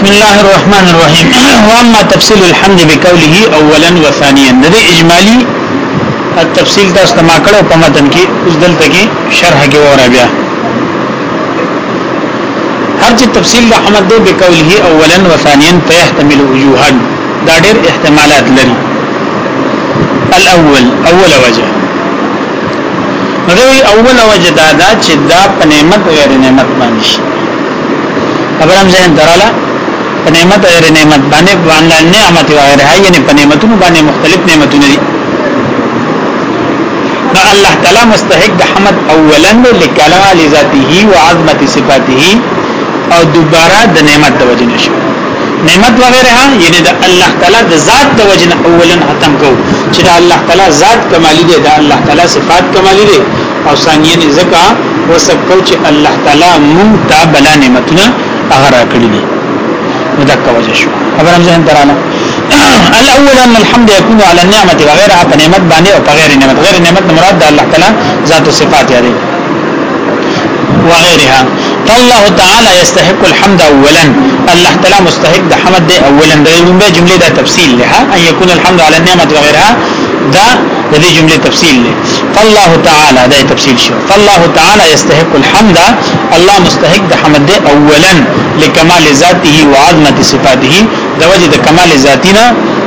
بسم الله الرحمن الرحيم واما تفصيل الحمد بقوله اولا وثانيا د اجمالی التفصيل تاسو ما کړو په متن کې اوس دلته کې شرح کې وره بیا هر چې تفصيل د حمد بقوله اولا وثانيا فيحتمل وجوها دا ډېر احتمالات لري الاول اول وجه نو اول وجه دا دا چې دا په نعمت غیر نعمت باندې شي خبرم ځین دراله په نعمت او غیر نعمت باندې باندې نعمت او غیر یعنی په نعمتونو باندې مختلف نعمتونه دي نو الله تعالی مستحق د حمد اولا لکلام لذاته او عظمت صفاته او دوباره د نعمت د وجه نشو نعمت وغیرہ یعنی د الله تعالی د ذات د وجه اولا ختم کو چې د الله تعالی ذات کمالی دی د الله تعالی صفات کمالی دی او ثانیه نه زکا وسب کو چې الله تعالی مونږ ته بلا نعمتونه هغه راکړي دي مذکر وجه شو خبرم ذهن درانه الاول ان الحمد يكون على النعمه وغيرها فنعمت باندې او غیر نعمت غیر نعمت مراد دا الله تعالی ذات او صفات یاري وغيرها فالله تعالى يستحق الحمد اولا الله تعالی مستحق دا حمد دی اولا دا جمله دا تفصیل لها ان يكون الحمد على النعمه وغيرها دا د دې جمله تفصیل دی فالله تعالی دا تفصیل شو فالله تعالی یستحق الحمد الله مستحق د حمد دی اولا لکمال ذاته و عظمت صفاته د وجه د کمال ذاتینا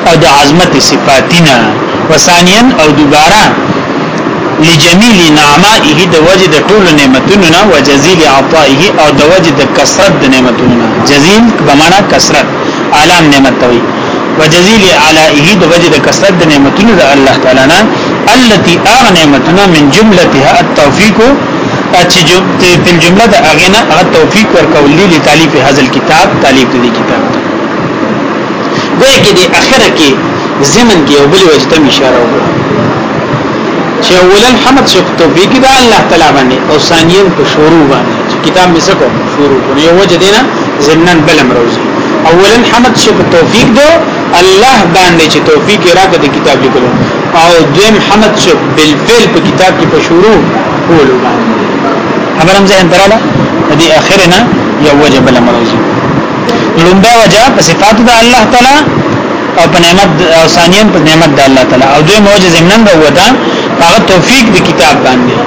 او د عظمت صفاتینا وثانیا او دوباره لجميل نعمائه د وجه د ټول نعمتونو او جزيل عطائه او د وجه د کثرت د نعمتونو جزيل بمانا کثرت اعلان نعمت توي وجزيل علائه د وجه د کثرت د نعمتونو د الله تعالی نه التي اغ نعمتنا من جملتها التوفيق چې په جمله د اغنا هغه توفيق ورکول دي تالیف هاذل کتاب تالیف دې کتاب ګویا کې د اخره کې زمن کې یو بل وجه ته اشاره وکړه چې اولن حمد شو توفيق د الله تعالی باندې او ثانیم په شروع باندې کتاب مې سکو شروع کړو یو وجه دینا زمنن بل امروزي اولا حمد شو توفيق دو الله باندې چې توفیق راکړه د کتاب لیکلو او دیم حمد شو بالفعل په کتاب کې په شروع کولو باندې خبر هم ځین تراله دې اخرنا یو وجب لمرزي لومبا وجه په صفات د الله تعالی او په نعمت او ثانیان په نعمت د الله تعالی او دوی معجزه منن به ودا هغه توفیق د کتاب باندې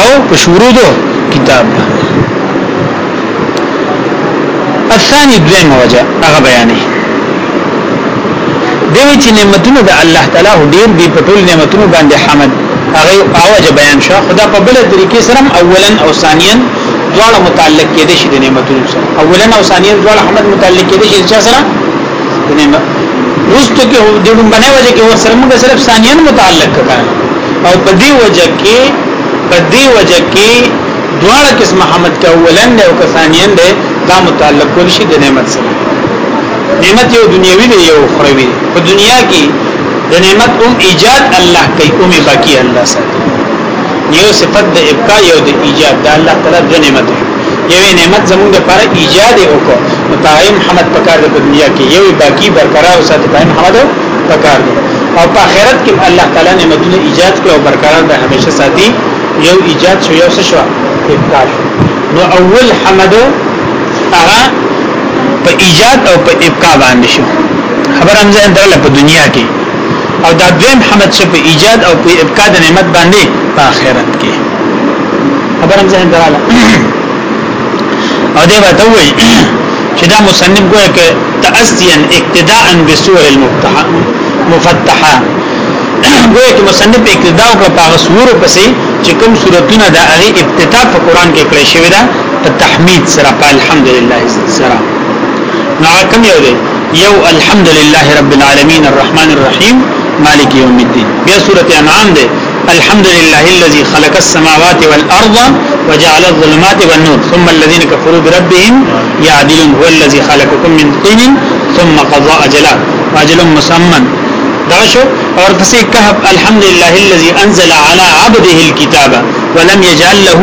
او په شروع دو کتاب باندې الثاني دوی موجه هغه بیانې دوی چې نعمتونه د الله تعالی ډیر دی په ټول نعمتونو باندې حمد هغه اوجه بیان شو خدا په بل طریقې سره اولا او ثانیا دواړه متعلق کېدې شي د نعمتونو سره اولا او ثانیا دواړه حمد متعلق کېدې شي چې سره د نعمت رستو کې د باندې وجه کې ور سره موږ صرف ثانیا متعلق کړه او په دې وجه کې په دې وجه کې دواړه قسم حمد کا اولا او ثانیا دا متعلق کول شي د نعمت سره نعمت یو دنیوي دی یو اخروی په دنیا کې د نعمت اوم ایجاد الله کوي اوم باقی الله ساتي یو صفت د ابقا یو د ایجاد د الله تعالی د نعمت یو نعمت زموږ لپاره ایجاد وکړو متعین حمد پکار د دنیا کې یو باقی برقرار ساتي پاین حمد پکار دی او په آخرت کې الله تعالی نعمتونه ایجاد کړو او برقرار به همیشه ساتي یو ایجاد شو یو څه شو ابقا شو نو اول حمد هغه په ایجاد او په ابقا باندې شو خبر هم ځان درل په دنیا کې او دا دویم حمد شو په ایجاد او په ابقا د نعمت باندې په آخرت کې خبر هم ځان درل او دې وته وي چې دا مصنف ګویا کې تاسيا اقتداء بسور المفتحه مفتحه ګویا کې مصنف اقتداء او په سور پسې چې کوم صورتونه دا هغه ابتدا په قران کې کړی شوی دا په تحمید سره په الحمدلله سره ناکم یو يو الحمد لله رب العالمين الرحمن الرحيم مالك يوم الدين بيا سورة انعام الحمد لله الذي خلق السماوات والارض وجعل الظلمات والنور ثم الذين كفروا بربهم يعدلون هو الذي خلقكم من طين ثم قضاء اجلا واجل مسمن دعشو شو اور پسې الحمد لله الذي انزل على عبده الكتاب ولم يجعل له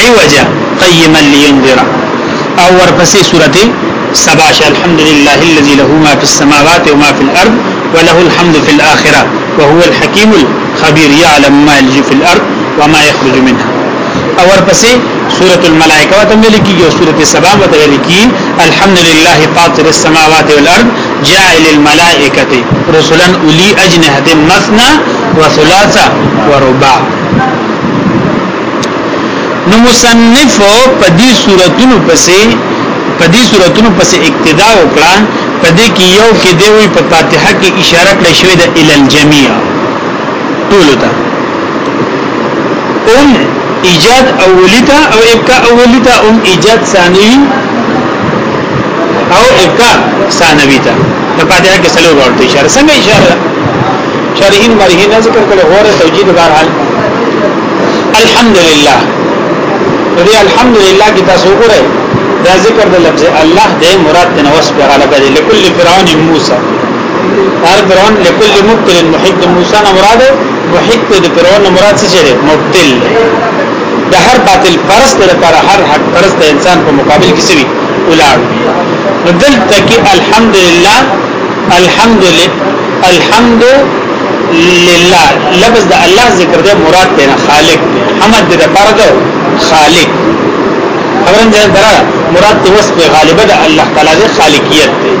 عوجا قيما لينذر اور ورپسې سورة سباش الحمد لله الذي له ما في السماوات وما في الأرض وله الحمد في الآخرة وهو الحكيم الخبير يعلم ما يلج في الأرض وما يخرج منها اور پسې سورة الملائکه وته ملکی او سورة سبا وته ملکی الحمد لله فاطر السماوات والارض جاعل الملائکه رسلا اولی اجنحه مثنى وثلاثه ورباع نو مصنف په دې سوراتونو پسې په دې صورتونو پس اقتدا وکړه په دې کې یو کې دی وی په فاتحه کې اشاره کړې شوې ده ال الجميع ټول ته ام ایجاد اولیتا او ابقاء اولیتا ام ایجاد ثانوی او ابقاء ثانوی ته په فاتحه کې سلو ورته اشاره څنګه اشاره شارحین مرحین ذکر کړي غوړه توجیه بهرحال الحمدلله دې الحمدلله کې تاسو وګورئ دا ذکر د لفظ الله دې مراد نه وصف غلبه دې لكل فرعون موسی هر فرعون لكل مبتل محق موسی نه مراد محق د فرعون مراد څه دی مبتل د هر باطل پرست لپاره هر حق پرست انسان په مقابل کې سوي اولاد بدل تکي الحمدلله الحمد لله الحمد لله لفظ د الله ذکر دې مراد دې خالق حمد دې لپاره خالق خبرم ځای درا مراد د وصف غالبه د الله تعالی د خالقیت دی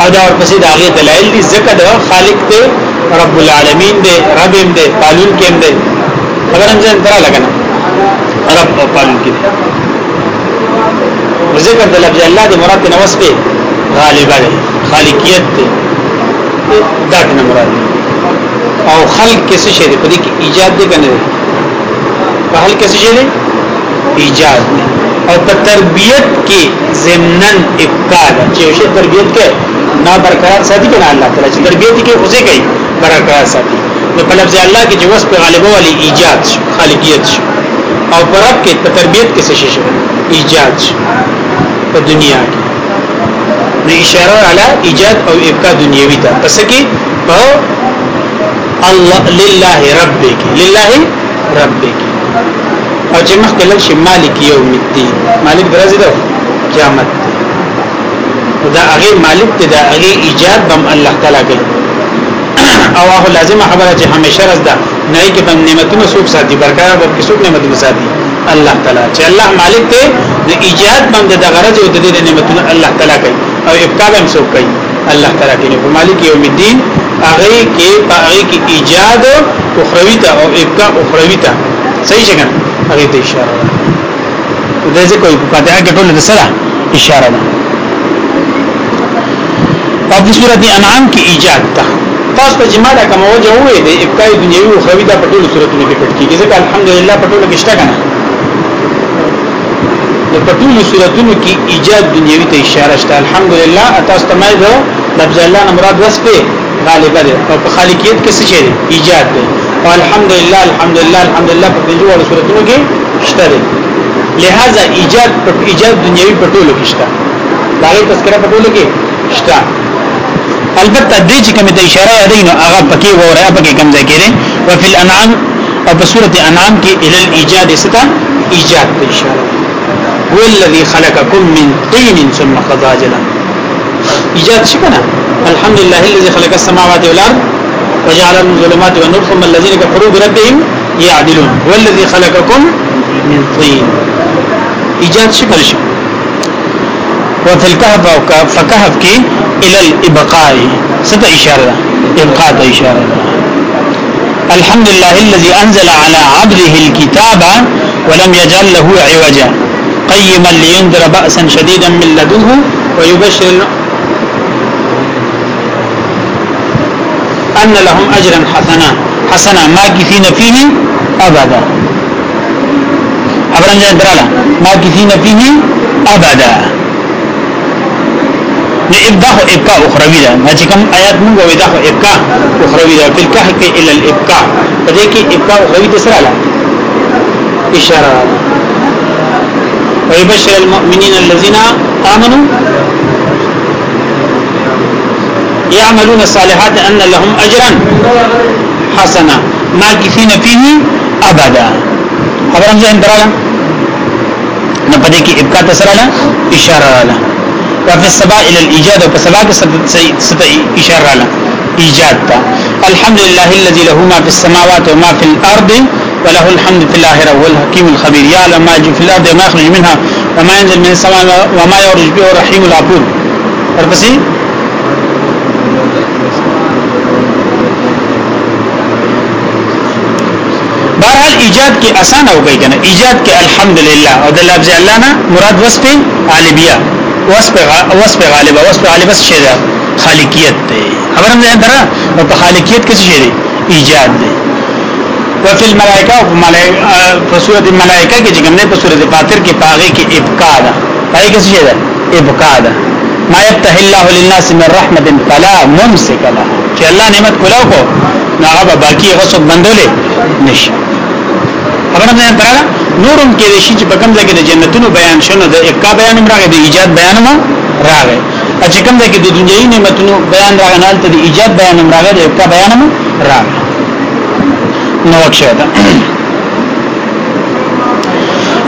او دا ورپسې د هغه دلایل دي ځکه د خالق دی رب العالمین دی رب هم دی پالون کې هم دی اگر هم ځان ترا لګنه رب او پالون کې دی ذکر د لفظ الله د مراد د وصف غالبه دی خالقیت دی دا نه مراد او خلق کیسه شی دی په دې کې ایجاد دی کنه په خلق کیسه شی دی ایجاد دی और तरबियत की जिमनन इबकाल चेशे तरबियत के ना बरकरार साथी के ना अल्लाह तला तरबियत के उसे गई बरकरार साथी तो फलफ्ज अल्लाह की जो वस पे गालिब वाली ईजाद खालिकियत और पर आपके तरबियत के से ईजाद तो दुनिया की ने इशारा अला ईजाद और इबका दुनियावी था पस की अल्लाह लिल्लाह रब्बे की लिल्लाह रब्बे की او چې مخکله شي مالک یوم الدین مالک درځي دا قیامت دا هغه مالک ته دا هغه ایجاد بم الله تعالی کوي او هغه لازمه خبره چې همیشه رزدا نه کې بم نعمتونه سوق ساتي برکار به کې سوق نعمتونه ساتي الله تعالی چې الله مالک ته د ایجاد بم د غرض او د دې نعمتونه الله تعالی کوي او ابقاء هم سوق کوي الله تعالی کوي په مالک یوم الدین هغه کې هغه کې ایجاد اخروی ته او ابقاء اخروی ته صحیح څنګه هغه ته اشاره ده دا ځکه په فاتحه کې ټول د سره اشاره ده په سورته انعام کې ایجاد ده تاسو ته جماع دا کوم وجه وې د ابقاء دنیوي او خوي دا په ټول سورته کې پټ کیږي ځکه الحمدلله په ټول کې شته کنه د په ټول سورته کې ایجاد دنیوي ته اشاره شته الحمدلله تاسو ته مې ده لفظ الله مراد وسپه غالبا ده او په خالقیت کې څه شي ایجاد ده والحمدلله الحمدلله الحمدلله په دې جوړه صورتونو کې شته دي لہذا ایجاد په ایجاد دنیوي په ټولو کې شته دا غي تذکرہ په ټولو کې شته البته دې چې کوم د اشاره یادین هغه پکې وره پکې کم ځای کېره او فی الانعام او په سورته انعام کې ال ایجاد ستا ایجاد ته اشاره والذي خلقكم من طين ثم قضى اجلا ایجاد شي کنه الحمدلله الذي خلق السماوات والارض وجعل من ظلمات والنور ثم الذين كفروا بربهم يعدلون والذي خلقكم من طين ايجاد شي کړی وفي الكهف فكهف كي الى الابقاء ست اشاره ابقاء اشاره الحمد لله الذي انزل على عبده الكتاب ولم يجعل له عوجا قيما لينذر بأسا شديدا من لدنه ويبشر ان لهم اجرا حسنا حسنا ما كثين فيه ابدا ابرن جاء درالا كثين فيه ابدا نو ابداء ابقاء اخروی دا چې کوم آیات موږ وې دا ابقاء اخروی دا په کاه کې ال الابقاء په دې ابقاء اخروی د سره اشاره ويبشر المؤمنين الذين امنوا يعملون الصالحات أن لهم أجرا حسنا ماكثين فيه أبدا خبرم زين درالا نپدې كي ابقى تسرالا اشاره رالا وفي السبا الى الايجاد وفي سبا ستا اشاره رالا ایجاد تا الحمد لله الذي له ما في السماوات وما في الارض وله الحمد في الاخره والحكيم الخبير يعلم ما يجي في الارض وما يخرج منها وما ينزل من السماء وما يورج به الرحيم العفور ورپسې ایجاد کې اسانه وګی کنه ایجاد کې الحمدلله او د لفظ الله نه مراد وصف غالبیه وصف وصف غالبه وصف غالبه څه ده خالقیت ده خبرم ده درا او په خالقیت کې څه شی ایجاد ده وفي الملائکه او ملائکه په سورۃ الملائکه کې څنګه نه په سورۃ فاتر کې پاغه کې ابقاء ده پای کې څه شی ده ابقاء ده ما يفتح الله للناس من رحمه فلا ممسك لها چې الله نعمت کولاو کو ناغه باقی هغه څوک بندولې نشي خبره نه پراله نورم کې د شي چې په کوم ځای کې د جنتونو بیان شونه د ابقا بیان راغی د ایجاد بیان ما راغی چې کوم ځای کې د دنیوي نعمتونو بیان راغی نه د ایجاد بیان راغی د ابقا بیان ما راغی نو وکړه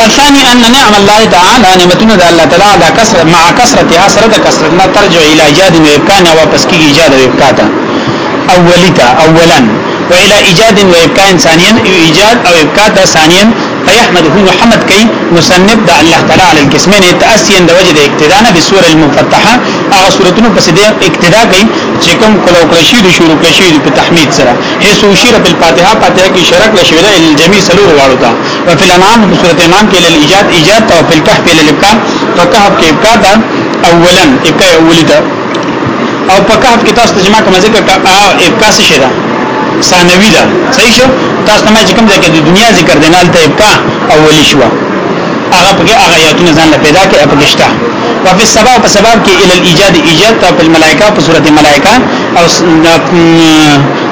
الثاني ان نعم الله تعالى نعمتنا ده الله تعالى ده كسر مع كسرتها سرد كسرتنا ترجع الى ایجاد و ابقاء نه واپس کی ایجاد و ابقاء تا اولیتا اولا وإلى إيجاد وإبكاء و ابقاء انسانيا ایجاد او إبكاء د ثانيا هو محمد كي مسنب د الله تعالى على الكسمين تأسيا دا وجد اقتدانا بسوره المفتحه آغا سورتونو بس دا اقتداء كي چې کوم کلو کرشی د شروع کرشی په تحمید سره هي سوشیره په الفاتحه فاتحه کې شرک لشوی د الجمی سلور واړو تا او په الانام سورته انام کې ل ایجاد ایجاد او په الكهف ل ابقاء فکهف دا اولا إبكاء اولی دا او په کهف کې تاسو ترجمه کوم ذکر کا ابقاء څه شي ثانوي ده صحیح شو تاسو ما چې کوم ځای کې د دنیا ذکر دینال ته ابقا اولی شو هغه په هغه آیاتونه ځان له پیدا کې اپلشتا او په سبب په سبب کې ال ایجاد ایجاد ته په ملائکه په صورت ملائکه او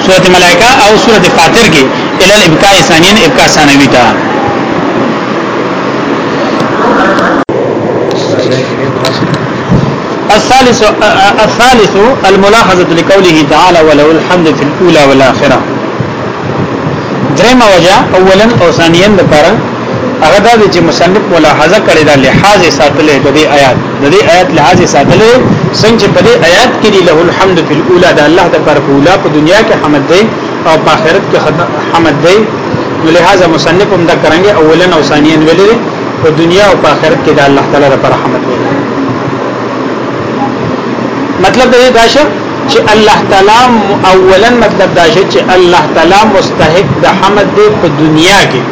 صورت ملائکه او صورت فاتر کې ال ابقاء ثانین ابقاء ثانوی ته الثالث الثالث الملاحظه لقوله تعالى وله الحمد في الاولى والاخره دریم وجه اولا او ثانیا لپاره هغه د چې مصنف ملاحظه کړی دا لحاظ ساتلې د دې آیات د دې آیات لحاظ ساتلې څنګه په دې آیات کې دی له الحمد فی الاولى د الله تعالی په اوله په دنیا کې حمد دی او په آخرت کې حمد دی لہذا مصنف هم دا کرانګي اولا او ثانیا ویلې په دنیا او په آخرت کې د الله تعالی لپاره حمد دی مطلب دا دا شه چې الله تعالی اولا مطلب دا شه چې الله تعالی مستحق د حمد دی په دنیا کې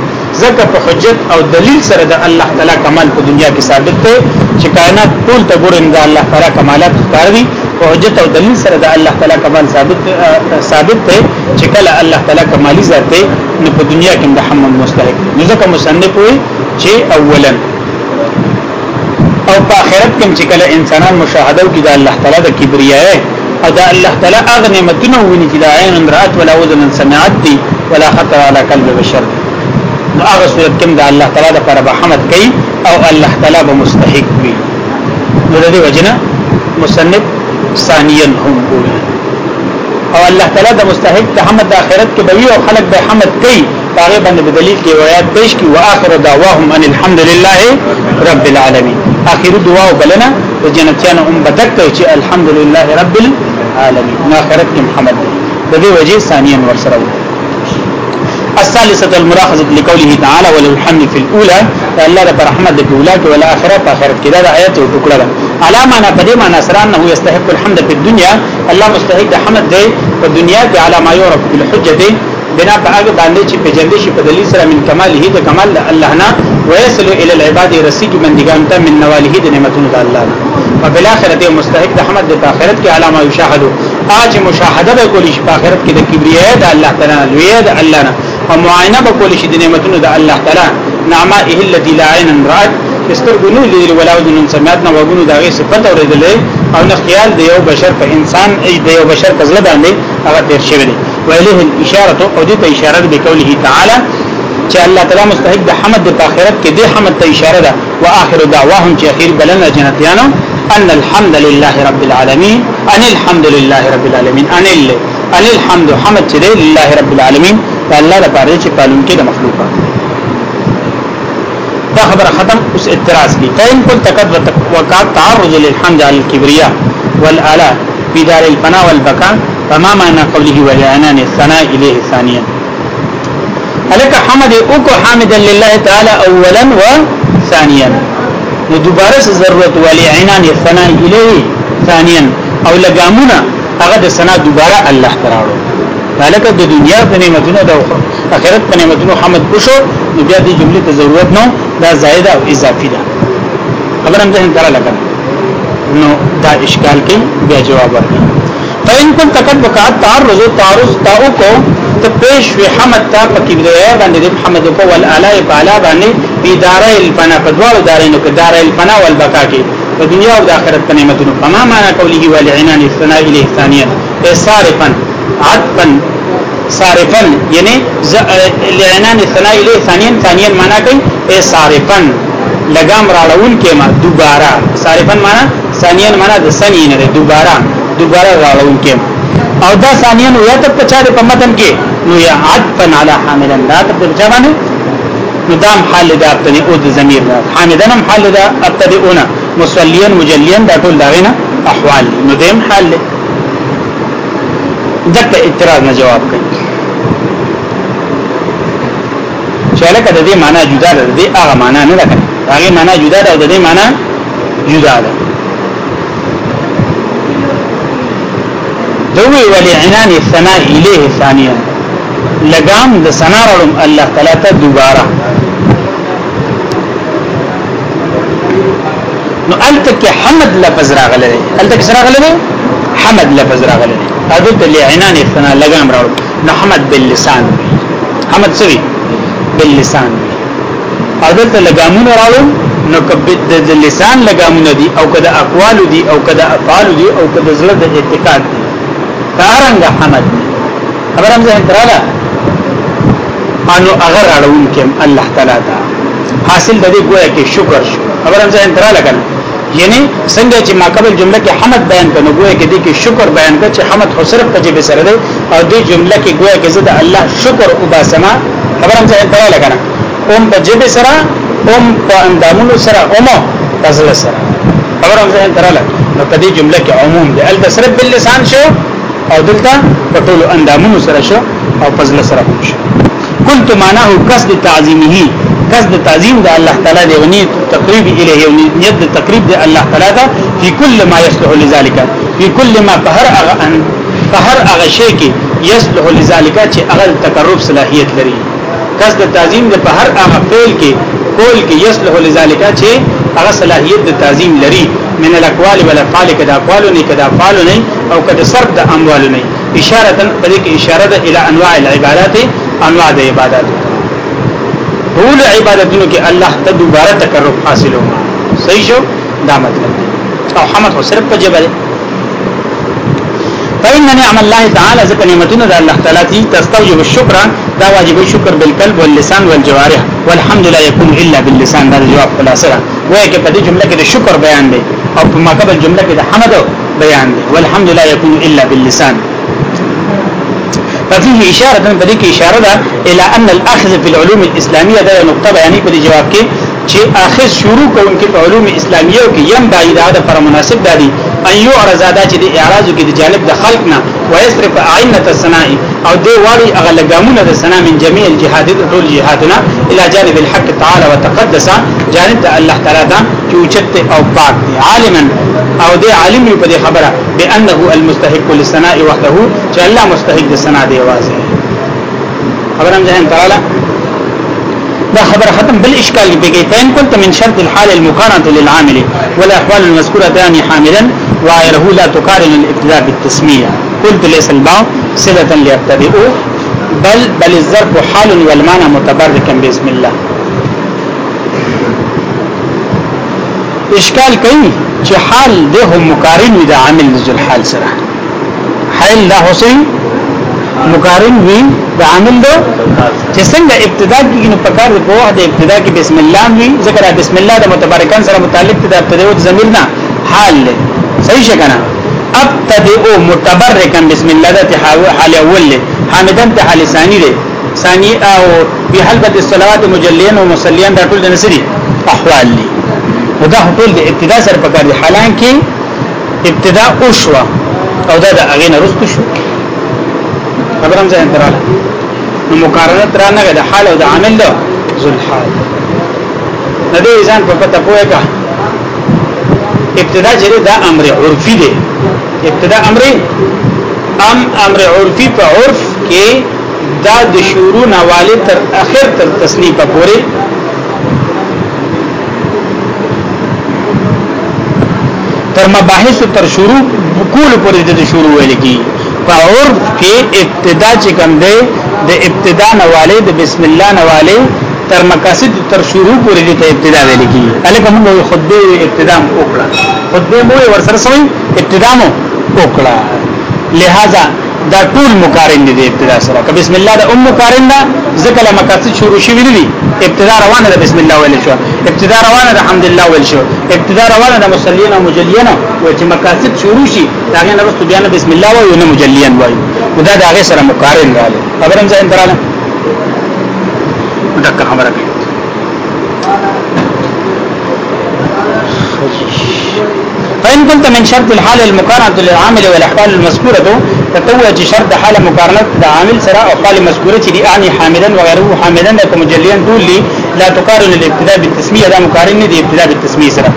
ځکه په حجت او دلیل سره د الله تعالی کمال په دنیا کې ثابت دی چې کائنات ټول ته ګورین دا الله تعالی کمالات ښکار دي په حجت او دلیل سره د الله تعالی کمال ثابت ثابت دی چې کله الله تعالی کمالی ذات دی نو په دنیا کې د حمد مستحق نو ځکه مصنف وي چې اولا او په آخرت کې چې کله انسانان مشاهده کوي د الله تعالی د کبریاء او د الله تعالی هغه نعمتونه وني چې د عین اندرات ولا وزن سمعت دي ولا خطر على قلب بشر نو هغه صورت کې د الله تعالی لپاره رحمت کوي او الله تعالی به مستحق وي نو د دې وجنه مصنف ثانیا هم کوي او الله تعالی د مستحق د حمد د آخرت کې به او خلق به حمد کوي هغه باندې په دلیل کې روایت پیش کی واخر دعواهم ان الحمد لله رب العالمین اخر دعا وبلنا جنتیان هم بدک چې الحمد لله رب العالمین اخرت کې محمد د دې وجه ثانیا ورسره الثالثه الملاحظه لقوله تعالى وللحمد في الاولى الله رب رحمت په اوله کې ولا اخرت اخرت کې دا آیت او ټوکړه ده علامه نه پدې معنا سره نه یستحق الحمد په دنیا الله مستحق د حمد دی په دنیا کې علامه یو رب الحجه بنا په هغه باندې چې پیژندې شي په دلیل سره من کمال هی د کمال الله نه ويصل الى العباد رسیج بندگان ته من نواله د نعمتونو د الله نه په بل اخرت او مستحق د حمد د اخرت کې علامه یشاهدو اج مشاهده به کولی شي په اخرت کې د کبریه د الله تعالی لوی د الله نه او معاینه به کولی شي د نعمتونو د الله تعالی نعمه التي لا عين رات استرګونو لیدل ولاو د نن سمات نه وګونو دغه صفت اوریدلې او نه خیال دی یو بشر په انسان ای دی یو بشر په ځل باندې هغه تیر شوی دی وإليه الإشارة أو دته إشارة بقوله تعالى چې الله تعالى مستحق ده حمد ده آخرت کې د حمد ته اشاره ده واخر دعواهم چې خير بلنه جنتیانو ان الحمد لله رب العالمين ان الحمد لله رب العالمين ان اللي ان الحمد حمد چې لله رب العالمين فالله لپاره چې پالون کې د مخلوقات دا ختم اس اتراز کی قائم كل تقدر وقات تعرض للحمد على الكبرياء والآلاء في دار والبكان فما معنى قوله وجعلنا الثناء اليه ثانيا الک حمد او کو حامدا لله تعالی اولا و ثانیا نو دوباره ضرورت ولی عینان الثناء الیه ثانیا او لګامونه هغه د ثنا دوباره الله تراړو الک د دنیا په نعمتونو د اخرت په نعمتونو حمد وشو نو بیا دې جملې ته ضرورت نو دا زائده او اضافي ده خبرم ځین تر لګنه نو دا اشکال کې بیا جواب ورکړي فإن كنت قد وقعت تعرض تعرض تاوکو ته پیش وی حمد تا پکې دی باندې حمد کو ول اعلی بالا باندې اداره الفنا په دوه دارینو کې دار الفنا ول بقا کې په دنیا او آخرت په نعمتونو فما معنا قوله ول عنان الثناء الیه ثانیا صارفن عطفن صارفن یعنی لعنان الثناء الیه ثانیا ثانیا معنا کوي ای صارفن لګام راړون کې ما دوباره صارفن معنا ثانیا معنا د ثانیا نه دوباره دوباره راوړم کې او دا ثانیان یا ته په چاره په متن کې نو یا عطفن علی حاملن دا ته په ځمانه نو دام حال دا ابتدی او د ضمیر دا حامدن هم حال دا ابتدیونا مصلیان مجلیان دا ټول داغینا احوال نو دیم حال دغه اعتراض نه جواب کوي چاله کده دې معنا جدا ده دې هغه معنا نه ده هغه معنا جدا ده او دې معنا جدا ده دوی ولی عنان سنا الیه ثانیا لگام د سنا رلم الله تعالی ته دوباره نو التک حمد لفظ راغله التک راغله حمد لفظ راغله اذن ته لعنان سنا لگام راو نو حمد باللسان حمد سوی باللسان اذن ته لگامون راو نو کبد د لسان لگامونه دي او کده اقوال دي او کده افعال دي او کده زړه د اعتقاد دي دارنګ حمد خبر هم ځه دراله انو اگر اړون کې الله تعالی دا حاصل د دې ګویا کې شکر شو خبر هم ځه دراله کنه یعنی څنګه چې ماقبل جمله کې حمد بیان کړو ګویا کې دې کې شکر بیان کړ چې حمد خو صرف تجې به سره دی او دې جمله کې ګویا کې زه د الله شکر او باسمه خبر هم ځه دراله کنه اوم په جبه سره اوم په اندامونو سره اومو تزله سره خبر هم ځه دراله نو په دې جمله کې عموم دی ال صرف باللسان شو او دلته په ټول اندامونو سره شو او فضل سره شو قلت معناه قصد تعظیمه قصد تعظیم د الله تعالی دی ونی تقریب الیه ونی نیت د تقریب د الله تعالی دا په کله ما یصلح لذالک په کله ما په هر هغه ان په هر هغه شی کې یصلح لذالک چې هغه تقرب صلاحیت لري قصد تعظیم د په هر هغه فعل کې کول کې یصلح لذالک چې هغه صلاحیت د تعظیم لري من الاقوال والافعال کدا اقوال نه کدا افعال نه او کدا صرف د اموال نه اشاره په دې کې اشاره ده الی انواع العبادات انواع د عبادت ټول عبادتونو کې الله ته دوباره تقرب حاصل وما صحیح شو دا مطلب او حمد خو صرف په جبل فإن نعم الله تعالى ذکر نعمتونه د الله تعالی دي تستوجب الشکر دا واجب شکر بالقلب واللسان والجوارح والحمد لا يكون الا باللسان دا جواب خلاصه وایي کې په دې جمله کې د شکر بیان دی او په مکتب جمله کې د حمد بیان دی والحمد لا يكون الا باللسان ففيه اشاره په دې کې اشاره ده الى ان الاخذ في العلوم الاسلاميه ده نقطه بیانې په جواب کې چې اخذ شروع کوونکې په علوم اسلامیه کې یم باید دا پر مناسب دي ان یو ارزادا چې د اعراض کې د جانب د خلق نه ويصرف عينه الصنائي او دی واړي هغه لګامونه د سنا من جميع الجهاد ټول جهادنا الى جانب الحق تعالى وتقدس جانب الله تعالی دا چې او پاک دی عالما او دی عالم په دې خبره بانه المستحق للثناء وحده چې الله مستحق د ثنا دی واسه خبر هم ځهن تعالی دا خبر ختم بل اشکال بگی فین كنت من شرط الحال المقارنه للعامل والاحوال المذكوره ثاني حاملا وايره لا تقارن الابتداء بالتسميه قلت ليس الباء صله لابتدئ بل بل الظرف حال والمعنى متبركا باسم الله اشکال کوي چې حال ده مقارن وي د عامل ذل حال سره حال لا حسین مقارن وي د عامل ده چې څنګه ابتدا کې نو پکار دی په واحد ابتدا کې بسم الله وي ذکر بسم الله د متبرکان سره متعلق د ابتدا د ضمیر نه حال له صحیح څنګه ابتدئ متبرکان بسم الله د حال اول حامدان ته حال ثانی دی ثانی او په حلبت الصلوات مجلین او مصلیان دا ټول د نسری احوال دي دا ټول د ابتدا سره په کار دي حالانکه ابتدا او شو او دا د اغه نه رسټ شو خبرم ځان تراله نو مقارنه ترانه د حال او د عمل له ذل حال ندی ځان په پته پوهه ابتدا چې دا امر عرفي دی ابتدا امر ام امر عرفي په عرف کې دا د شروع نه والي تر اخر تر تسنیفه پورې تر مباحث تر شروع کول پورې د شروع ویل کی په عرف کې ابتدا چې کوم دی د ابتدا نواله د بسم الله نواله تر مقاصد تر شروع پورې د ابتدا ویل کی الکه موږ خطبه ابتدا وکړه خطبه مو ور سره سوي ابتدا مو وکړه لہذا دا ټول مقارن دي د ابتدا سره که بسم الله د ام مقارن ده ځکه لمقاصد شروع شوي دي ابتدا روانه ده بسم الله ویل شو ابتدا روانه ده الحمدلله ول شو ابتدا روانه ده مصلینا مجلینا و چې مقاصد شروع شي دا غي نه وستو بیان بسم الله وایو نه مجلین وایو دا دا غي سره مقارن غاله خبرم ځین دراله متکه خبره کوي فإن كنت من شرط الحال المقارنة للعامل والأحوال المذكورة تتوج شرط حال مقارنة العامل سراء أو حال مذكورة لأعني حامدا وغيره حامدا لك مجليا دول لي لا تقارن الابتداء بالتسميه دا مقارن نه دی ابتداء بالتسميه سره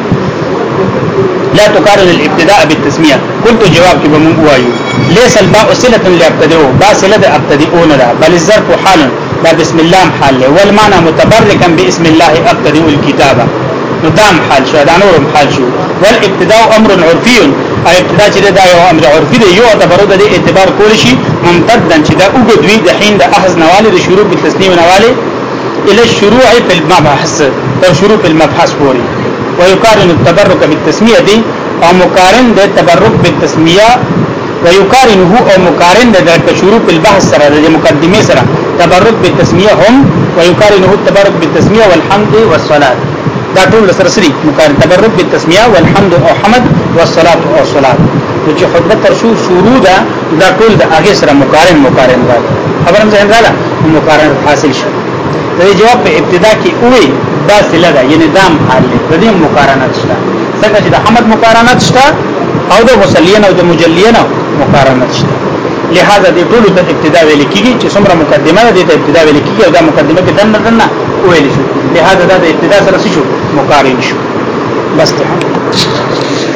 لا تقارن الابتداء بالتسميه قلت جواب کې به مونږ وایو ليس الباء صله لابتدئوا با صله ابتدئون لا بل الظرف حال دا بسم الله حال والمعنى متبركا باسم الله ابتدئوا الكتابه ندام حال شو دا نورم حال شو والابتداء امر عرفي او ابتدا چې دا یو امر عرفي دی یو تبرد د اعتبار کول شي ممتدن چې دا وګدوي د حين د اخذ نواله د شروع په تسنیم نواله الى الشروع في المبحث تر شروع في المبحث پوری ويقارن التبرك بالتسميه دي او مقارن د تبرک بالتسميه ويقارنه او مقارن د درک شروع په البحث سره د مقدمه سره تبرک بالتسميه هم ويقارنه التبرک بالتسميه والحمد والصلاه دا ټول سره سری مقارن تبرک بالتسميه والحمد او حمد والصلاه او صلاه چې خطبه تر شو شروع دا دا ټول د هغه سره مقارن مقارن دا خبرم ځین راځه مقارن حاصل شي دې جواب په ابتدا کې وې دا سله ده یعنی دام حال دې دې مقارنت شته څنګه چې د حمد مقارنت شته او د مسلین او د مجلین مقارنت شته لہذا دې ټول ته ابتدا ویل کیږي چې څومره مقدمه دې ته ابتدا ویل کیږي او دا مقدمه کې دنه دنه ویل شي لہذا دا د ابتدا سره شو مقارن شو بس ته